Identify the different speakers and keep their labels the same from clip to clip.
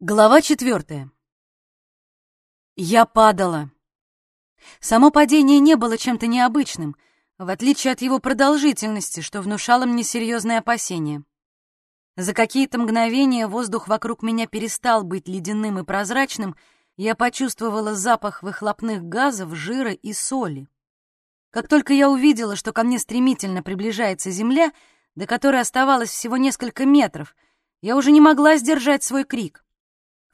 Speaker 1: Глава четвертая. Я падала. Само падение не было чем-то необычным, в отличие от его продолжительности, что внушало мне серьезные опасения. За какие-то мгновения воздух вокруг меня перестал быть ледяным и прозрачным, я почувствовала запах выхлопных газов, жира и соли. Как только я увидела, что ко мне стремительно приближается земля, до которой оставалось всего несколько метров, я уже не могла сдержать свой крик.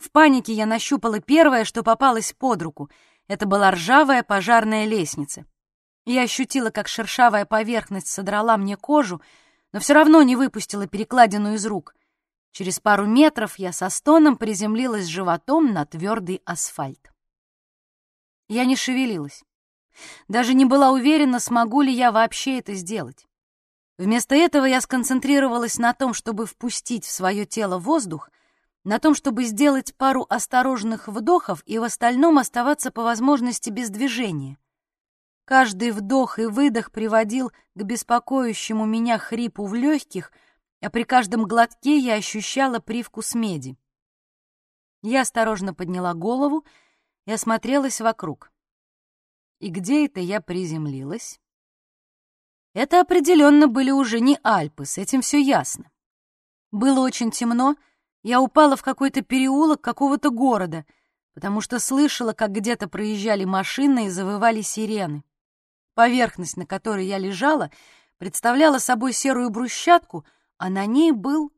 Speaker 1: В панике я нащупала первое, что попалось под руку. Это была ржавая пожарная лестница. Я ощутила, как шершавая поверхность содрала мне кожу, но все равно не выпустила перекладину из рук. Через пару метров я со стоном приземлилась животом на твердый асфальт. Я не шевелилась. Даже не была уверена, смогу ли я вообще это сделать. Вместо этого я сконцентрировалась на том, чтобы впустить в свое тело воздух — на том, чтобы сделать пару осторожных вдохов и в остальном оставаться по возможности без движения. Каждый вдох и выдох приводил к беспокоящему меня хрипу в легких, а при каждом глотке я ощущала привкус меди. Я осторожно подняла голову и осмотрелась вокруг. И где это я приземлилась? Это определенно были уже не Альпы, с этим все ясно. Было очень темно, я упала в какой-то переулок какого-то города, потому что слышала, как где-то проезжали машины и завывали сирены. Поверхность, на которой я лежала, представляла собой серую брусчатку, а на ней был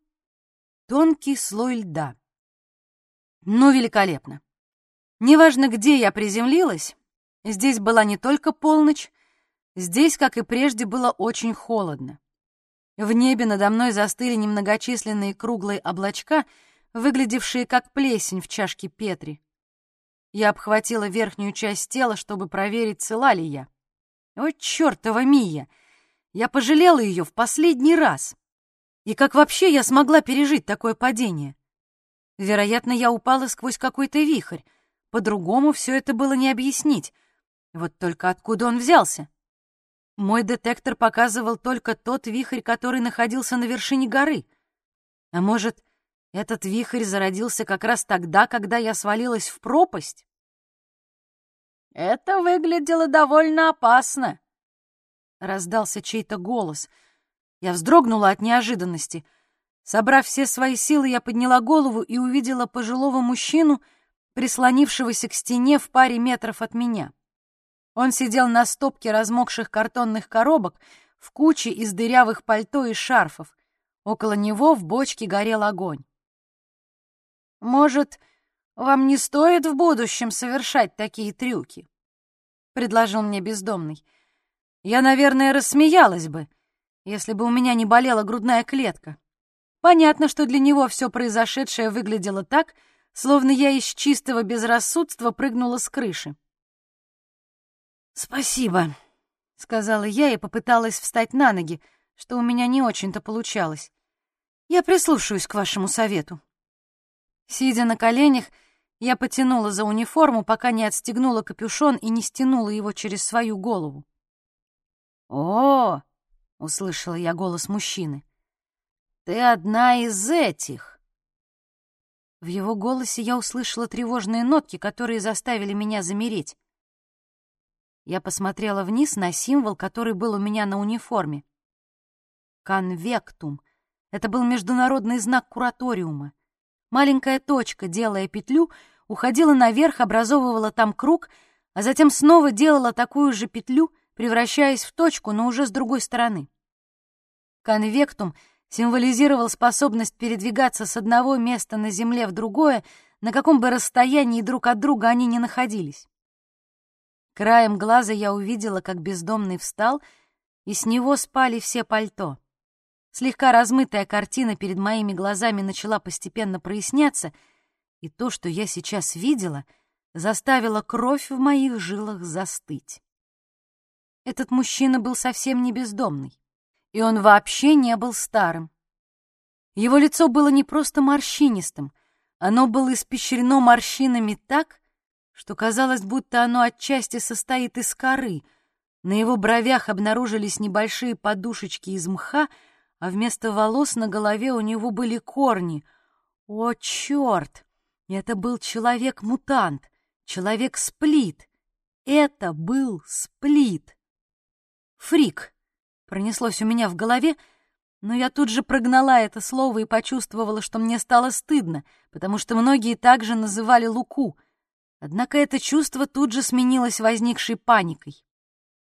Speaker 1: тонкий слой льда. Ну, великолепно. Неважно, где я приземлилась, здесь была не только полночь, здесь, как и прежде, было очень холодно. В небе надо мной застыли немногочисленные круглые облачка, выглядевшие как плесень в чашке Петри. Я обхватила верхнюю часть тела, чтобы проверить, цела ли я. О, чертова Мия! Я пожалела ее в последний раз. И как вообще я смогла пережить такое падение? Вероятно, я упала сквозь какой-то вихрь. По-другому все это было не объяснить. Вот только откуда он взялся? Мой детектор показывал только тот вихрь, который находился на вершине горы. А может, этот вихрь зародился как раз тогда, когда я свалилась в пропасть?
Speaker 2: Это выглядело довольно опасно, раздался чей-то голос.
Speaker 1: Я вздрогнула от неожиданности. Собрав все свои силы, я подняла голову и увидела пожилого мужчину, прислонившегося к стене в паре метров от меня. Он сидел на стопке размокших картонных коробок в куче из дырявых пальто и шарфов. Около него в бочке горел огонь.
Speaker 2: «Может, вам не стоит в будущем совершать такие трюки?» — предложил мне бездомный.
Speaker 1: Я, наверное, рассмеялась бы, если бы у меня не болела грудная клетка. Понятно, что для него все произошедшее выглядело так, словно я из чистого безрассудства прыгнула с крыши. «Спасибо», — сказала я и попыталась встать на ноги, что у меня не очень-то получалось. «Я прислушаюсь к вашему совету». Сидя на коленях, я потянула за униформу, пока не отстегнула капюшон и не стянула его через свою голову.
Speaker 2: «О!» — услышала я голос мужчины. «Ты одна из этих!»
Speaker 1: В его голосе я услышала тревожные нотки, которые заставили меня замереть. Я посмотрела вниз на символ, который был у меня на униформе. Конвектум. Это был международный знак кураториума. Маленькая точка, делая петлю, уходила наверх, образовывала там круг, а затем снова делала такую же петлю, превращаясь в точку, но уже с другой стороны. Конвектум символизировал способность передвигаться с одного места на Земле в другое, на каком бы расстоянии друг от друга они ни находились. Краем глаза я увидела, как бездомный встал, и с него спали все пальто. Слегка размытая картина перед моими глазами начала постепенно проясняться, и то, что я сейчас видела, заставило кровь в моих жилах застыть. Этот мужчина был совсем не бездомный, и он вообще не был старым. Его лицо было не просто морщинистым, оно было испещрено морщинами так, что казалось, будто оно отчасти состоит из коры. На его бровях обнаружились небольшие подушечки из мха, а вместо волос на голове у него были корни. О, черт! Это был человек-мутант, человек-сплит. Это был сплит. Фрик пронеслось у меня в голове, но я тут же прогнала это слово и почувствовала, что мне стало стыдно, потому что многие также называли Луку. Однако это чувство тут же сменилось возникшей паникой.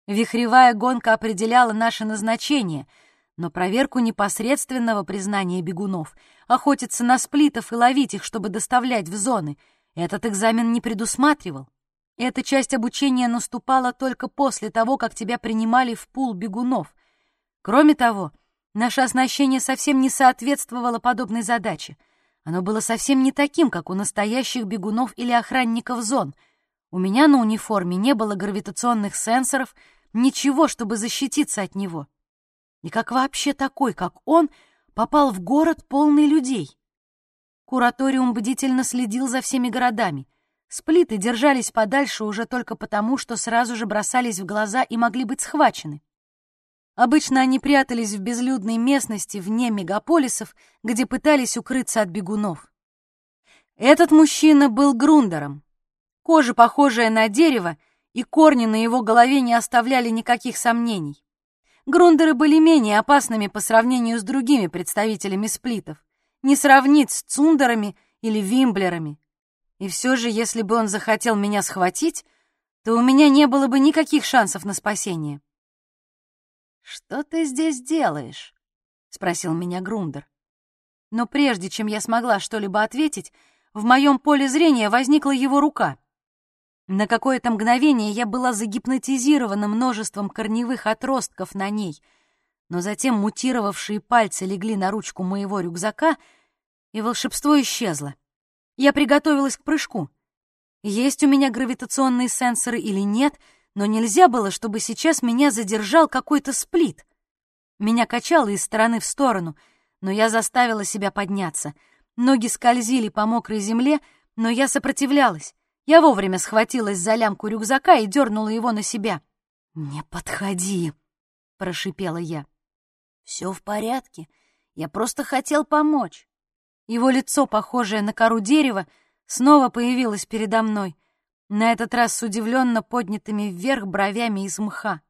Speaker 1: Вихревая гонка определяла наше назначение, но проверку непосредственного признания бегунов, охотиться на сплитов и ловить их, чтобы доставлять в зоны, этот экзамен не предусматривал. Эта часть обучения наступала только после того, как тебя принимали в пул бегунов. Кроме того, наше оснащение совсем не соответствовало подобной задаче. Оно было совсем не таким, как у настоящих бегунов или охранников зон. У меня на униформе не было гравитационных сенсоров — ничего, чтобы защититься от него. И как вообще такой, как он, попал в город полный людей? Кураториум бдительно следил за всеми городами. Сплиты держались подальше уже только потому, что сразу же бросались в глаза и могли быть схвачены. Обычно они прятались в безлюдной местности вне мегаполисов, где пытались укрыться от бегунов. Этот мужчина был грундером. Кожа, похожая на дерево, и корни на его голове не оставляли никаких сомнений. Грундеры были менее опасными по сравнению с другими представителями сплитов, не сравнить с цундерами или вимблерами. И все же, если бы он захотел меня схватить, то у меня не было бы никаких шансов на спасение. «Что ты здесь делаешь?» — спросил меня Грундер. Но прежде чем я смогла что-либо ответить, в моем поле зрения возникла его рука — на какое-то мгновение я была загипнотизирована множеством корневых отростков на ней, но затем мутировавшие пальцы легли на ручку моего рюкзака, и волшебство исчезло. Я приготовилась к прыжку. Есть у меня гравитационные сенсоры или нет, но нельзя было, чтобы сейчас меня задержал какой-то сплит. Меня качало из стороны в сторону, но я заставила себя подняться. Ноги скользили по мокрой земле, но я сопротивлялась. Я вовремя схватилась за лямку рюкзака и дернула его на себя. «Не подходи!» — прошипела я. «Все в порядке. Я просто хотел помочь». Его лицо, похожее на кору дерева, снова появилось передо мной, на этот раз с удивленно поднятыми вверх бровями из мха.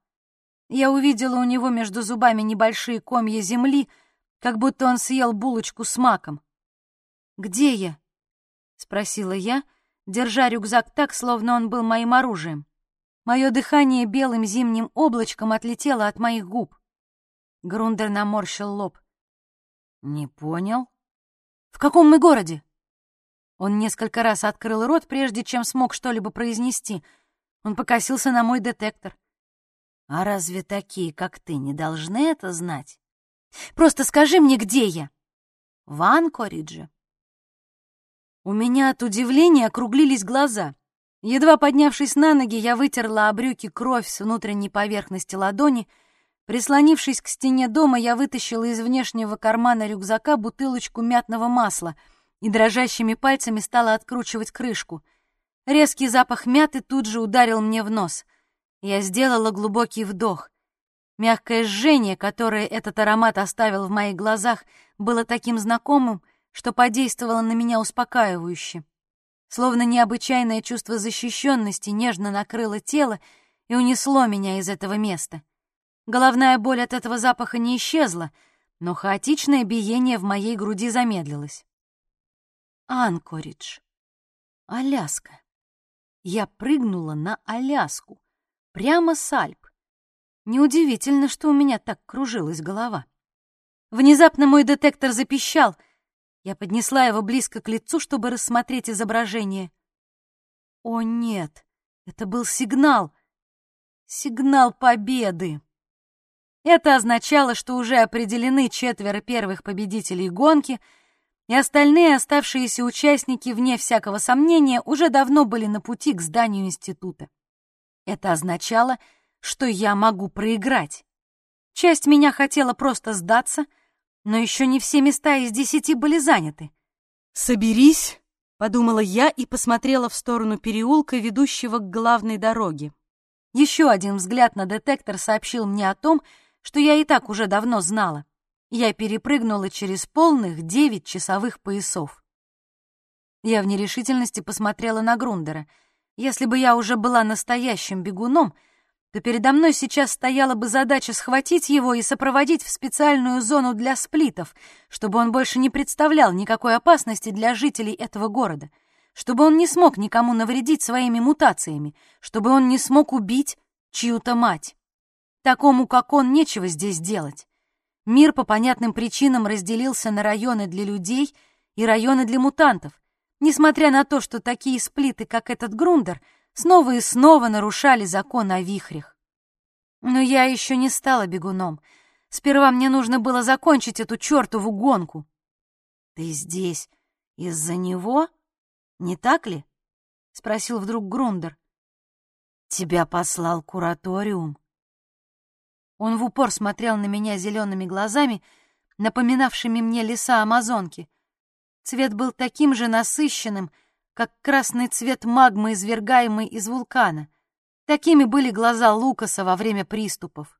Speaker 1: Я увидела у него между зубами небольшие комья земли, как будто он съел булочку с маком. «Где я?» — спросила я, держа рюкзак так, словно он был моим оружием. Мое дыхание белым зимним облачком отлетело от моих губ. Грундер наморщил лоб. «Не понял?» «В каком мы городе?» Он несколько раз открыл рот, прежде чем смог что-либо произнести. Он покосился на мой детектор. «А разве такие, как ты, не должны это знать?» «Просто скажи мне, где я?» «В Анкоридже», у меня от удивления округлились глаза. Едва поднявшись на ноги, я вытерла о брюки кровь с внутренней поверхности ладони. Прислонившись к стене дома, я вытащила из внешнего кармана рюкзака бутылочку мятного масла и дрожащими пальцами стала откручивать крышку. Резкий запах мяты тут же ударил мне в нос. Я сделала глубокий вдох. Мягкое жжение, которое этот аромат оставил в моих глазах, было таким знакомым, что подействовало на меня успокаивающе. Словно необычайное чувство защищенности нежно накрыло тело и унесло меня из этого места. Головная боль от этого запаха не исчезла, но хаотичное биение в моей груди замедлилось. Анкоридж. Аляска. Я прыгнула на Аляску, прямо с Альп. Неудивительно, что у меня так кружилась голова. Внезапно мой детектор запищал — я поднесла его близко к лицу, чтобы рассмотреть изображение. О нет, это был сигнал. Сигнал победы. Это означало, что уже определены четверо первых победителей гонки, и остальные оставшиеся участники, вне всякого сомнения, уже давно были на пути к зданию института. Это означало, что я могу проиграть. Часть меня хотела просто сдаться — но еще не все места из десяти были заняты. «Соберись», — подумала я и посмотрела в сторону переулка, ведущего к главной дороге. Еще один взгляд на детектор сообщил мне о том, что я и так уже давно знала. Я перепрыгнула через полных девять часовых поясов. Я в нерешительности посмотрела на Грундера. Если бы я уже была настоящим бегуном, то передо мной сейчас стояла бы задача схватить его и сопроводить в специальную зону для сплитов, чтобы он больше не представлял никакой опасности для жителей этого города, чтобы он не смог никому навредить своими мутациями, чтобы он не смог убить чью-то мать. Такому, как он, нечего здесь делать. Мир по понятным причинам разделился на районы для людей и районы для мутантов, несмотря на то, что такие сплиты, как этот Грундер, снова и снова нарушали закон о вихрях. Но я еще не стала бегуном. Сперва мне нужно было закончить эту чертову гонку. «Ты здесь из-за него? Не так ли?» — спросил вдруг Грундер. «Тебя послал кураториум». Он в упор смотрел на меня зелеными глазами, напоминавшими мне леса Амазонки — Цвет был таким же насыщенным, как красный цвет магмы, извергаемой из вулкана. Такими были глаза Лукаса во время приступов.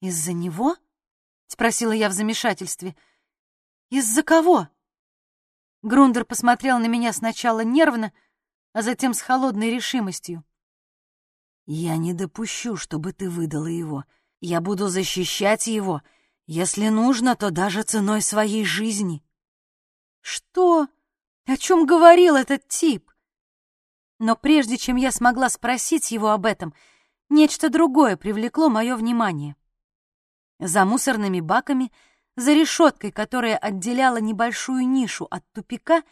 Speaker 1: «Из-за него?» — спросила я в замешательстве. «Из-за кого?» Грундер посмотрел на меня сначала нервно, а затем с холодной решимостью. «Я не допущу, чтобы ты выдала его. Я буду защищать его. Если нужно, то даже ценой своей жизни». Что? О чем говорил этот тип? Но прежде чем я смогла спросить его об этом, нечто другое привлекло мое внимание. За мусорными баками, за решеткой, которая отделяла небольшую нишу от тупика,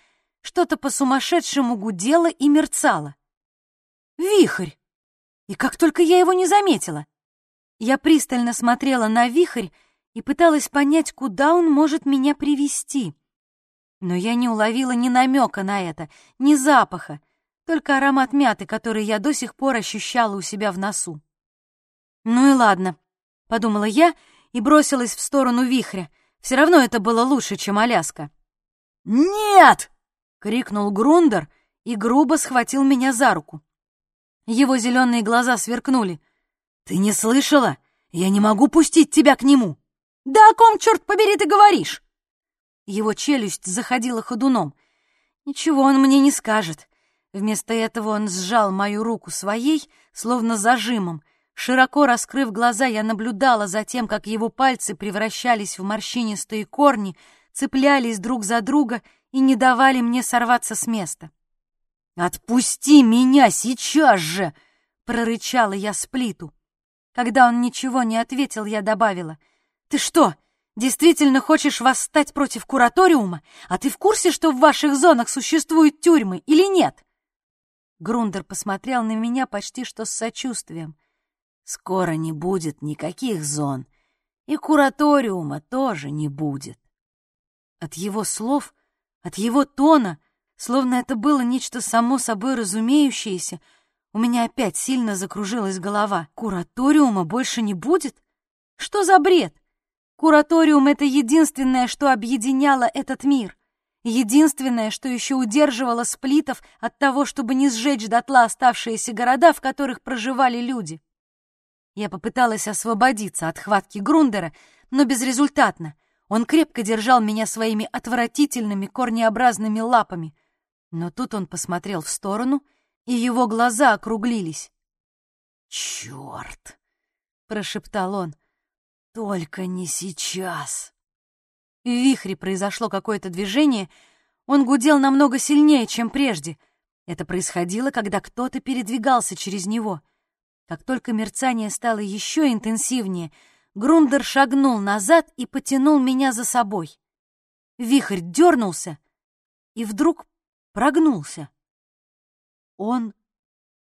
Speaker 1: что-то по-сумасшедшему гудело и мерцало. Вихрь! И как только я его не заметила! Я пристально смотрела на вихрь и пыталась понять, куда он может меня привести. Но я не уловила ни намека на это, ни запаха, только аромат мяты, который я до сих пор ощущала у себя в носу. «Ну и ладно», — подумала я и бросилась в сторону вихря. Все равно это было лучше, чем Аляска. «Нет!» — крикнул Грундер и грубо схватил меня за руку. Его зеленые глаза сверкнули. «Ты не слышала? Я не могу пустить тебя к нему!» «Да о ком, черт побери, ты говоришь?» Его челюсть заходила ходуном. Ничего он мне не скажет. Вместо этого он сжал мою руку своей, словно зажимом. Широко раскрыв глаза, я наблюдала за тем, как его пальцы превращались в морщинистые корни, цеплялись друг за друга и не давали мне сорваться с места. «Отпусти меня сейчас же!» — прорычала я Сплиту. Когда он ничего не ответил, я добавила. «Ты что, Действительно хочешь восстать против кураториума? А ты в курсе, что в ваших зонах существуют тюрьмы или нет?» Грундер посмотрел на меня почти что с сочувствием. «Скоро не будет никаких зон, и кураториума тоже не будет». От его слов, от его тона, словно это было нечто само собой разумеющееся, у меня опять сильно закружилась голова. Кураториума больше не будет? Что за бред? Кураториум — это единственное, что объединяло этот мир. Единственное, что еще удерживало сплитов от того, чтобы не сжечь дотла оставшиеся города, в которых проживали люди. Я попыталась освободиться от хватки Грундера, но безрезультатно. Он крепко держал меня своими отвратительными корнеобразными лапами. Но тут он посмотрел в сторону, и его глаза округлились. «Черт!» — прошептал он. Только не сейчас. В вихре произошло какое-то движение. Он гудел намного сильнее, чем прежде. Это происходило, когда кто-то передвигался через него. Как только мерцание стало еще интенсивнее, Грундер шагнул назад и потянул меня за собой. Вихрь дернулся и вдруг прогнулся. Он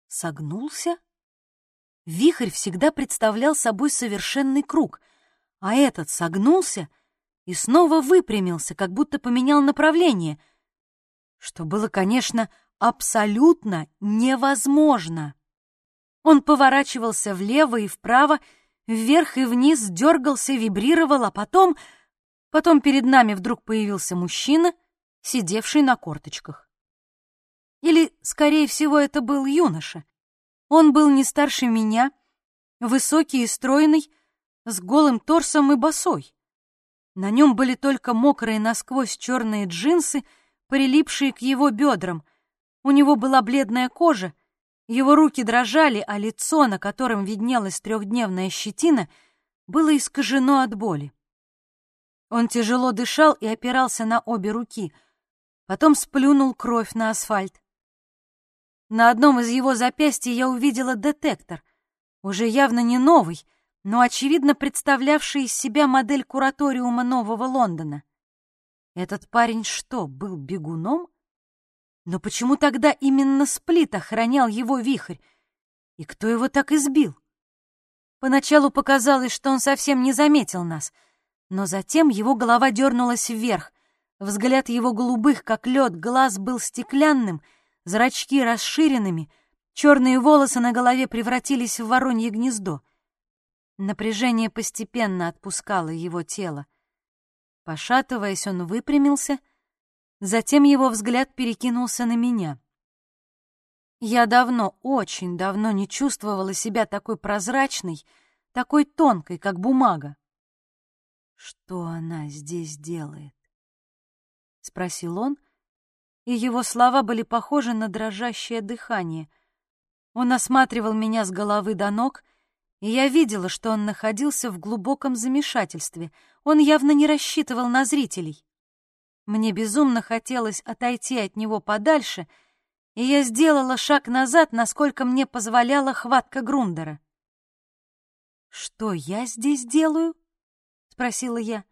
Speaker 1: согнулся? Вихрь всегда представлял собой совершенный круг, а этот согнулся и снова выпрямился, как будто поменял направление, что было, конечно, абсолютно невозможно. Он поворачивался влево и вправо, вверх и вниз, дергался, вибрировал, а потом... Потом перед нами вдруг появился мужчина, сидевший на корточках. Или, скорее всего, это был юноша. Он был не старше меня, высокий и стройный, с голым торсом и босой. На нем были только мокрые насквозь черные джинсы, прилипшие к его бедрам. У него была бледная кожа, его руки дрожали, а лицо, на котором виднелась трехдневная щетина, было искажено от боли. Он тяжело дышал и опирался на обе руки, потом сплюнул кровь на асфальт. На одном из его запястья я увидела детектор, уже явно не новый, но, очевидно, представлявший из себя модель кураториума Нового Лондона. Этот парень что, был бегуном? Но почему тогда именно Сплит охранял его вихрь? И кто его так избил? Поначалу показалось, что он совсем не заметил нас, но затем его голова дернулась вверх, взгляд его голубых, как лед, глаз был стеклянным, зрачки расширенными, черные волосы на голове превратились в воронье гнездо. Напряжение постепенно отпускало его тело. Пошатываясь, он выпрямился, затем его взгляд перекинулся на меня. Я давно, очень давно не чувствовала себя такой прозрачной, такой тонкой, как бумага. «Что она здесь делает?» — спросил он, и его слова были похожи на дрожащее дыхание. Он осматривал меня с головы до ног, и я видела, что он находился в глубоком замешательстве. Он явно не рассчитывал на зрителей. Мне безумно хотелось отойти от него подальше, и я сделала шаг назад, насколько мне позволяла хватка Грундера. «Что я здесь делаю?» — спросила я.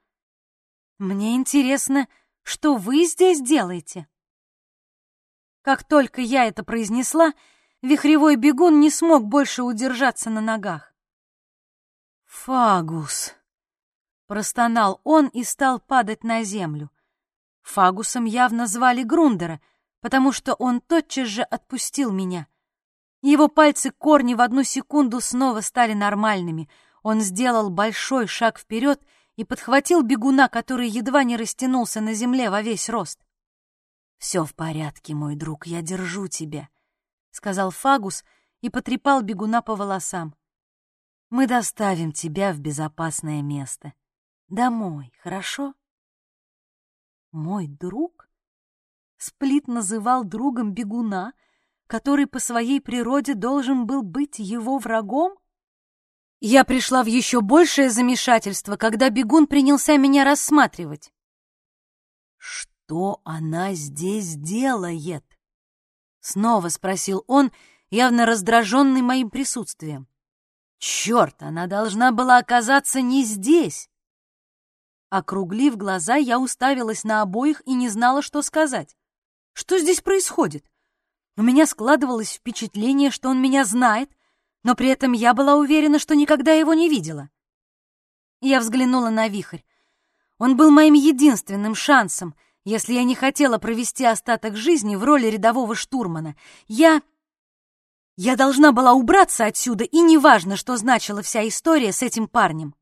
Speaker 1: «Мне интересно, что вы здесь делаете?» Как только я это произнесла, вихревой бегун не смог больше удержаться на ногах. «Фагус!» — простонал он и стал падать на землю. Фагусом явно звали Грундера, потому что он тотчас же отпустил меня. Его пальцы корни в одну секунду снова стали нормальными. Он сделал большой шаг вперед и подхватил бегуна, который едва не растянулся на земле во весь рост. «Все в порядке, мой друг, я держу тебя», — сказал Фагус и потрепал бегуна по волосам. Мы доставим тебя в безопасное место. Домой, хорошо? Мой друг? Сплит называл другом бегуна, который по своей природе должен был быть его врагом? Я пришла в еще большее замешательство, когда бегун принялся меня рассматривать. «Что она здесь делает?» Снова спросил он, явно раздраженный моим присутствием. Черт, она должна была оказаться не здесь. Округлив глаза, я уставилась на обоих и не знала, что сказать. Что здесь происходит? У меня складывалось впечатление, что он меня знает, но при этом я была уверена, что никогда его не видела. Я взглянула на вихрь. Он был моим единственным шансом, если я не хотела провести остаток жизни в роли рядового штурмана. Я я должна была убраться отсюда, и неважно, что значила вся история с этим парнем.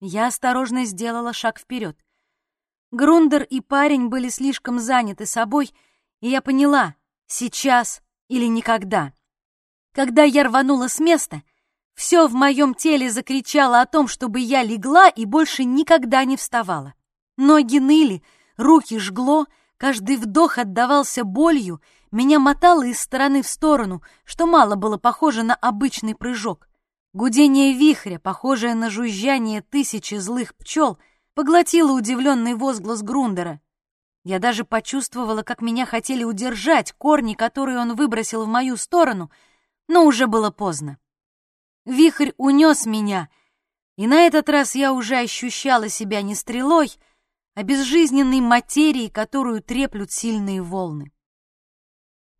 Speaker 1: Я осторожно сделала шаг вперед. Грундер и парень были слишком заняты собой, и я поняла, сейчас или никогда. Когда я рванула с места, все в моем теле закричало о том, чтобы я легла и больше никогда не вставала. Ноги ныли, руки жгло, каждый вдох отдавался болью, меня мотало из стороны в сторону, что мало было похоже на обычный прыжок. Гудение вихря, похожее на жужжание тысячи злых пчел, поглотило удивленный возглас Грундера. Я даже почувствовала, как меня хотели удержать корни, которые он выбросил в мою сторону, но уже было поздно. Вихрь унес меня, и на этот раз я уже ощущала себя не стрелой, а безжизненной материей, которую треплют сильные волны.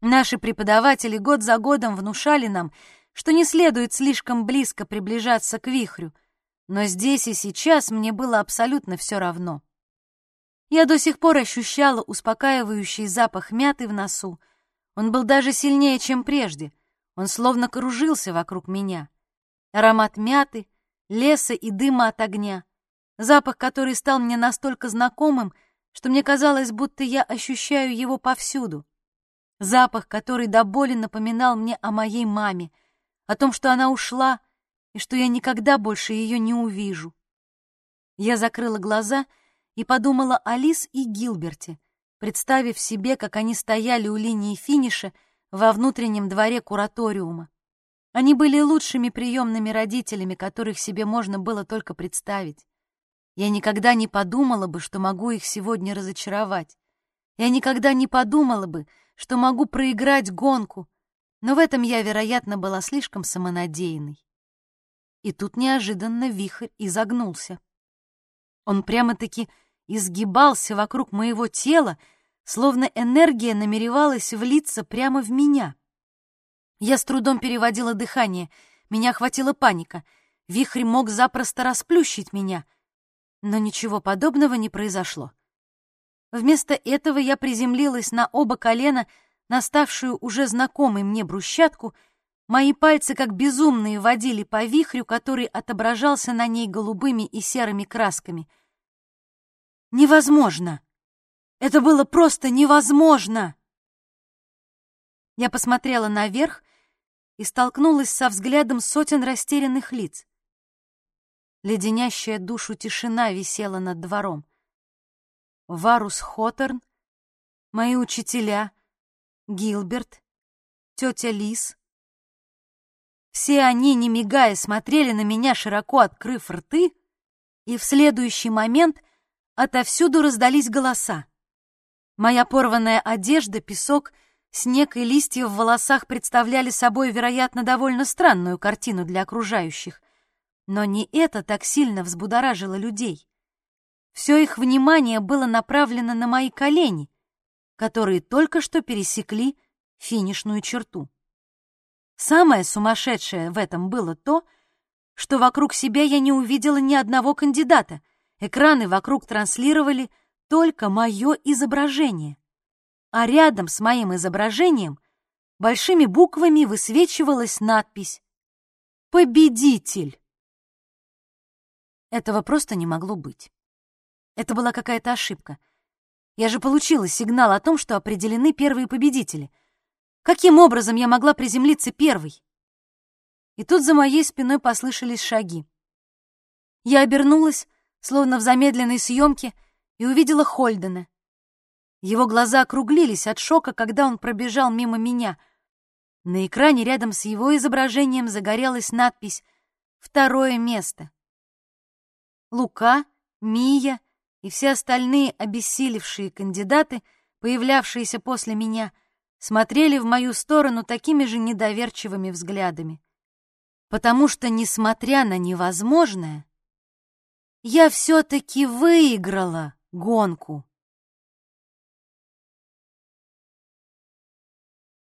Speaker 1: Наши преподаватели год за годом внушали нам, что не следует слишком близко приближаться к вихрю, но здесь и сейчас мне было абсолютно все равно. Я до сих пор ощущала успокаивающий запах мяты в носу. Он был даже сильнее, чем прежде. Он словно кружился вокруг меня. Аромат мяты, леса и дыма от огня. Запах, который стал мне настолько знакомым, что мне казалось, будто я ощущаю его повсюду. Запах, который до боли напоминал мне о моей маме, о том, что она ушла и что я никогда больше ее не увижу. Я закрыла глаза и подумала о Лис и Гилберте, представив себе, как они стояли у линии финиша во внутреннем дворе кураториума. Они были лучшими приемными родителями, которых себе можно было только представить. Я никогда не подумала бы, что могу их сегодня разочаровать. Я никогда не подумала бы, что могу проиграть гонку, но в этом я, вероятно, была слишком самонадеянной. И тут неожиданно вихрь изогнулся. Он прямо-таки изгибался вокруг моего тела, словно энергия намеревалась влиться прямо в меня. Я с трудом переводила дыхание, меня охватила паника. Вихрь мог запросто расплющить меня, но ничего подобного не произошло. Вместо этого я приземлилась на оба колена, на ставшую уже знакомой мне брусчатку — Мои пальцы, как безумные, водили по вихрю, который отображался на ней голубыми и серыми красками. Невозможно! Это было просто невозможно! Я посмотрела наверх и столкнулась со взглядом сотен растерянных лиц. Леденящая душу тишина висела над двором. Варус Хоторн, мои учителя, Гилберт, тетя Лис — все они, не мигая, смотрели на меня, широко открыв рты, и в следующий момент отовсюду раздались голоса. Моя порванная одежда, песок, снег и листья в волосах представляли собой, вероятно, довольно странную картину для окружающих. Но не это так сильно взбудоражило людей. Все их внимание было направлено на мои колени, которые только что пересекли финишную черту. Самое сумасшедшее в этом было то, что вокруг себя я не увидела ни одного кандидата. Экраны вокруг транслировали только мое изображение. А рядом с моим изображением большими буквами высвечивалась надпись «Победитель». Этого просто не могло быть. Это была какая-то ошибка. Я же получила сигнал о том, что определены первые победители — Каким образом я могла приземлиться первой? И тут за моей спиной послышались шаги. Я обернулась, словно в замедленной съемке, и увидела Хольдена. Его глаза округлились от шока, когда он пробежал мимо меня. На экране рядом с его изображением загорелась надпись «Второе место». Лука, Мия и все остальные обессилевшие кандидаты, появлявшиеся после меня, смотрели в мою сторону такими же недоверчивыми взглядами. Потому что, несмотря на невозможное, я все-таки выиграла гонку.